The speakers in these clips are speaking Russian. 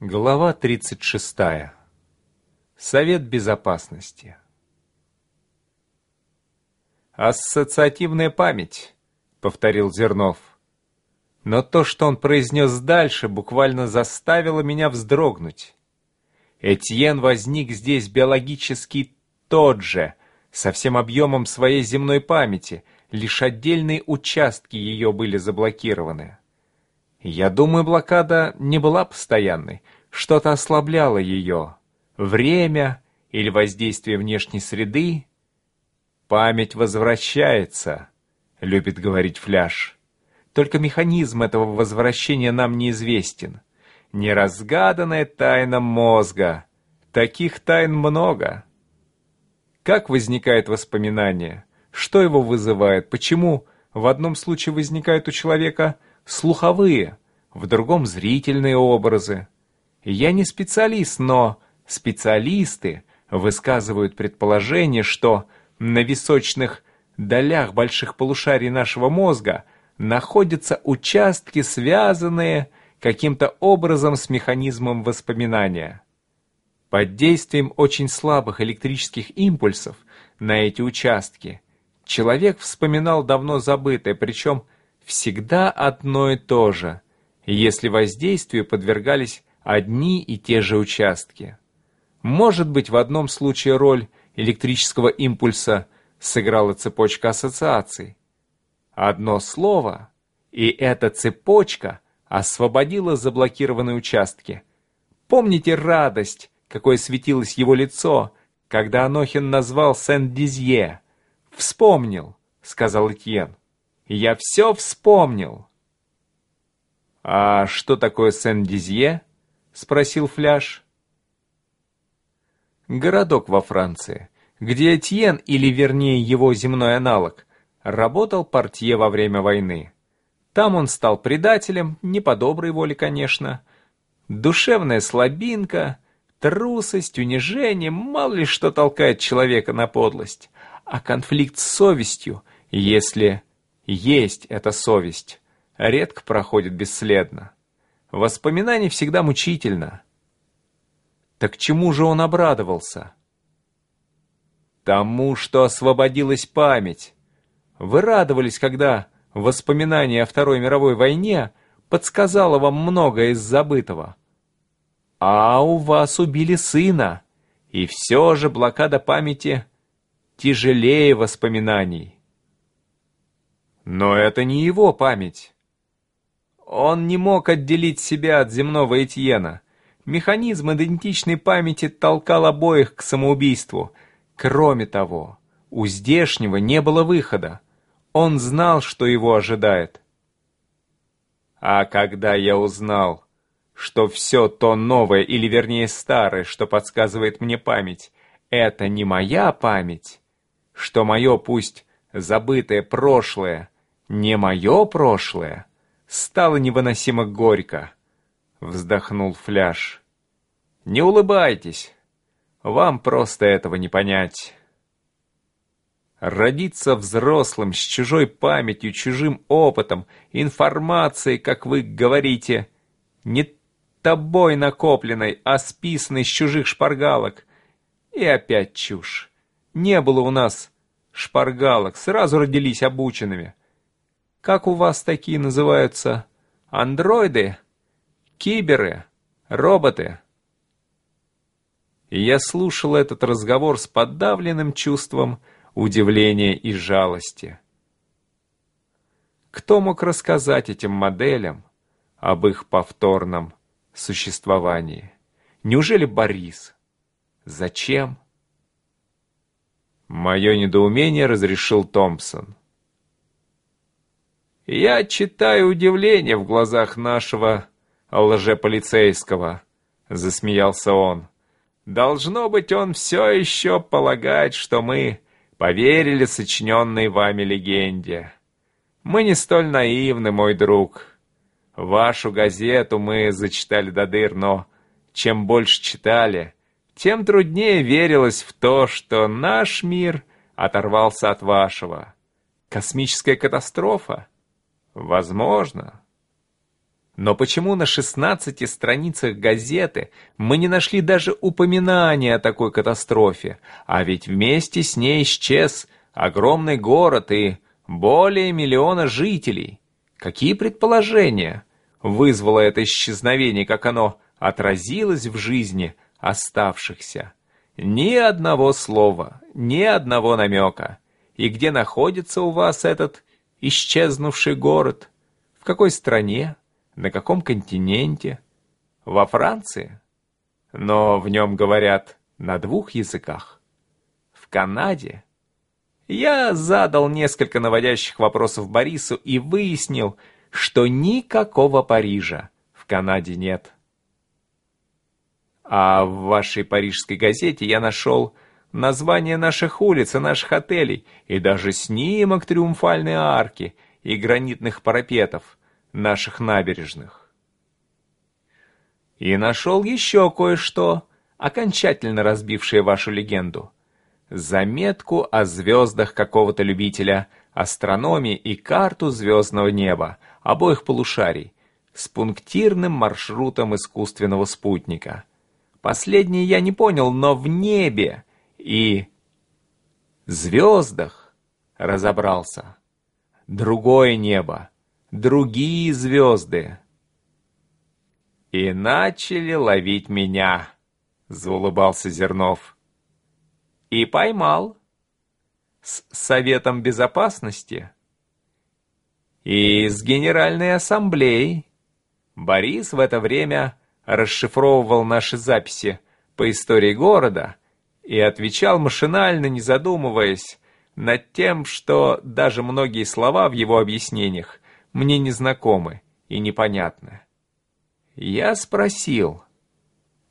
Глава 36. Совет Безопасности. «Ассоциативная память», — повторил Зернов. Но то, что он произнес дальше, буквально заставило меня вздрогнуть. Этьен возник здесь биологически тот же, со всем объемом своей земной памяти, лишь отдельные участки ее были заблокированы. Я думаю, блокада не была постоянной, что-то ослабляло ее. Время или воздействие внешней среды. Память возвращается, любит говорить Фляж. Только механизм этого возвращения нам неизвестен. Неразгаданная тайна мозга. Таких тайн много. Как возникает воспоминание? Что его вызывает? Почему в одном случае возникает у человека слуховые, в другом зрительные образы. Я не специалист, но специалисты высказывают предположение, что на височных долях больших полушарий нашего мозга находятся участки, связанные каким-то образом с механизмом воспоминания. Под действием очень слабых электрических импульсов на эти участки человек вспоминал давно забытое, причем всегда одно и то же, если воздействию подвергались одни и те же участки. Может быть, в одном случае роль электрического импульса сыграла цепочка ассоциаций. Одно слово, и эта цепочка освободила заблокированные участки. Помните радость, какой светилось его лицо, когда Анохин назвал Сен-Дизье? «Вспомнил», — сказал Этьен. Я все вспомнил. «А что такое Сен-Дизье?» — спросил Фляж. Городок во Франции, где Этьен, или вернее его земной аналог, работал портье во время войны. Там он стал предателем, не по доброй воле, конечно. Душевная слабинка, трусость, унижение, мало ли что толкает человека на подлость. А конфликт с совестью, если есть эта совесть, редко проходит бесследно. Воспоминание всегда мучительно. Так чему же он обрадовался? Тому, что освободилась память. Вы радовались, когда воспоминание о Второй мировой войне подсказало вам многое из забытого. А у вас убили сына, и все же блокада памяти тяжелее воспоминаний. Но это не его память. Он не мог отделить себя от земного Этьена. Механизм идентичной памяти толкал обоих к самоубийству. Кроме того, у здешнего не было выхода. Он знал, что его ожидает. А когда я узнал, что все то новое, или вернее старое, что подсказывает мне память, это не моя память, что мое пусть забытое прошлое не мое прошлое, стало невыносимо горько. Вздохнул Фляж. Не улыбайтесь, вам просто этого не понять. Родиться взрослым, с чужой памятью, чужим опытом, информацией, как вы говорите, не тобой накопленной, а списанной с чужих шпаргалок. И опять чушь. Не было у нас шпаргалок, сразу родились обученными. Как у вас такие называются? Андроиды? Киберы? Роботы?» И я слушал этот разговор с подавленным чувством удивления и жалости. Кто мог рассказать этим моделям об их повторном существовании? Неужели Борис? Зачем? Мое недоумение разрешил Томпсон. Я читаю удивление в глазах нашего лжеполицейского, засмеялся он. Должно быть, он все еще полагает, что мы поверили сочиненной вами легенде. Мы не столь наивны, мой друг. Вашу газету мы зачитали до дыр, но чем больше читали, тем труднее верилось в то, что наш мир оторвался от вашего. Космическая катастрофа? Возможно. Но почему на 16 страницах газеты мы не нашли даже упоминания о такой катастрофе, а ведь вместе с ней исчез огромный город и более миллиона жителей? Какие предположения вызвало это исчезновение, как оно отразилось в жизни оставшихся? Ни одного слова, ни одного намека. И где находится у вас этот исчезнувший город? В какой стране? На каком континенте? Во Франции? Но в нем говорят на двух языках. В Канаде? Я задал несколько наводящих вопросов Борису и выяснил, что никакого Парижа в Канаде нет. А в вашей парижской газете я нашел название наших улиц и наших отелей, и даже снимок триумфальной арки и гранитных парапетов наших набережных. И нашел еще кое-что, окончательно разбившее вашу легенду. Заметку о звездах какого-то любителя астрономии и карту звездного неба обоих полушарий с пунктирным маршрутом искусственного спутника. Последнее я не понял, но в небе и звездах разобрался. Другое небо, другие звезды. И начали ловить меня, заулыбался Зернов. И поймал. С Советом Безопасности. И с Генеральной Ассамблеей. Борис в это время расшифровывал наши записи по истории города и отвечал машинально, не задумываясь, над тем, что даже многие слова в его объяснениях мне незнакомы и непонятны. Я спросил,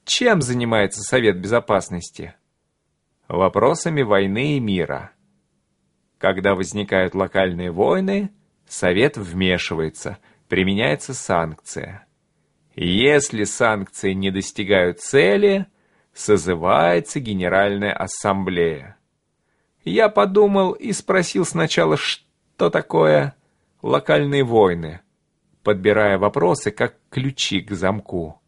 чем занимается Совет Безопасности? Вопросами войны и мира. Когда возникают локальные войны, Совет вмешивается, применяется санкция. Если санкции не достигают цели, созывается Генеральная Ассамблея. Я подумал и спросил сначала, что такое локальные войны, подбирая вопросы как ключи к замку.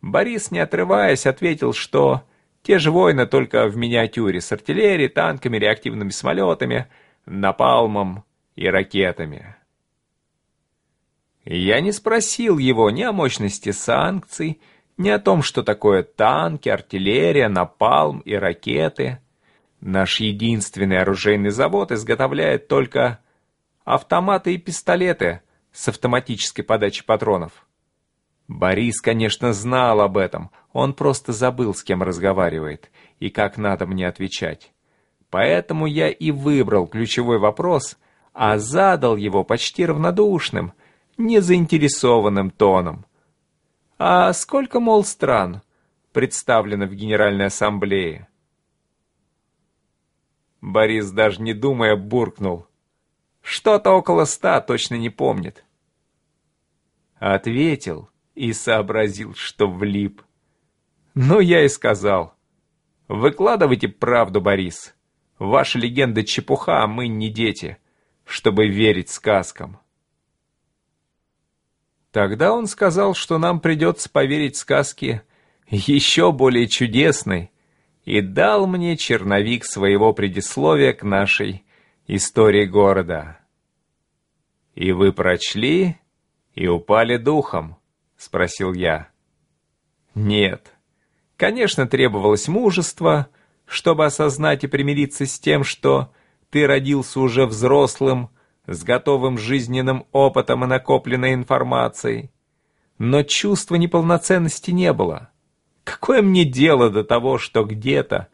Борис, не отрываясь, ответил, что те же войны только в миниатюре с артиллерией, танками, реактивными самолетами, напалмом и ракетами. Я не спросил его ни о мощности санкций, ни о том, что такое танки, артиллерия, напалм и ракеты. Наш единственный оружейный завод изготовляет только автоматы и пистолеты с автоматической подачей патронов. Борис, конечно, знал об этом, он просто забыл, с кем разговаривает и как надо мне отвечать. Поэтому я и выбрал ключевой вопрос, а задал его почти равнодушным, незаинтересованным тоном. А сколько, мол, стран представлено в Генеральной Ассамблее? Борис, даже не думая, буркнул. Что-то около ста, точно не помнит. Ответил и сообразил, что влип. Ну, я и сказал. Выкладывайте правду, Борис. Ваша легенда чепуха, а мы не дети, чтобы верить сказкам. Тогда он сказал, что нам придется поверить сказке еще более чудесной, и дал мне черновик своего предисловия к нашей истории города. «И вы прочли и упали духом?» — спросил я. «Нет. Конечно, требовалось мужество, чтобы осознать и примириться с тем, что ты родился уже взрослым, с готовым жизненным опытом и накопленной информацией. Но чувства неполноценности не было. Какое мне дело до того, что где-то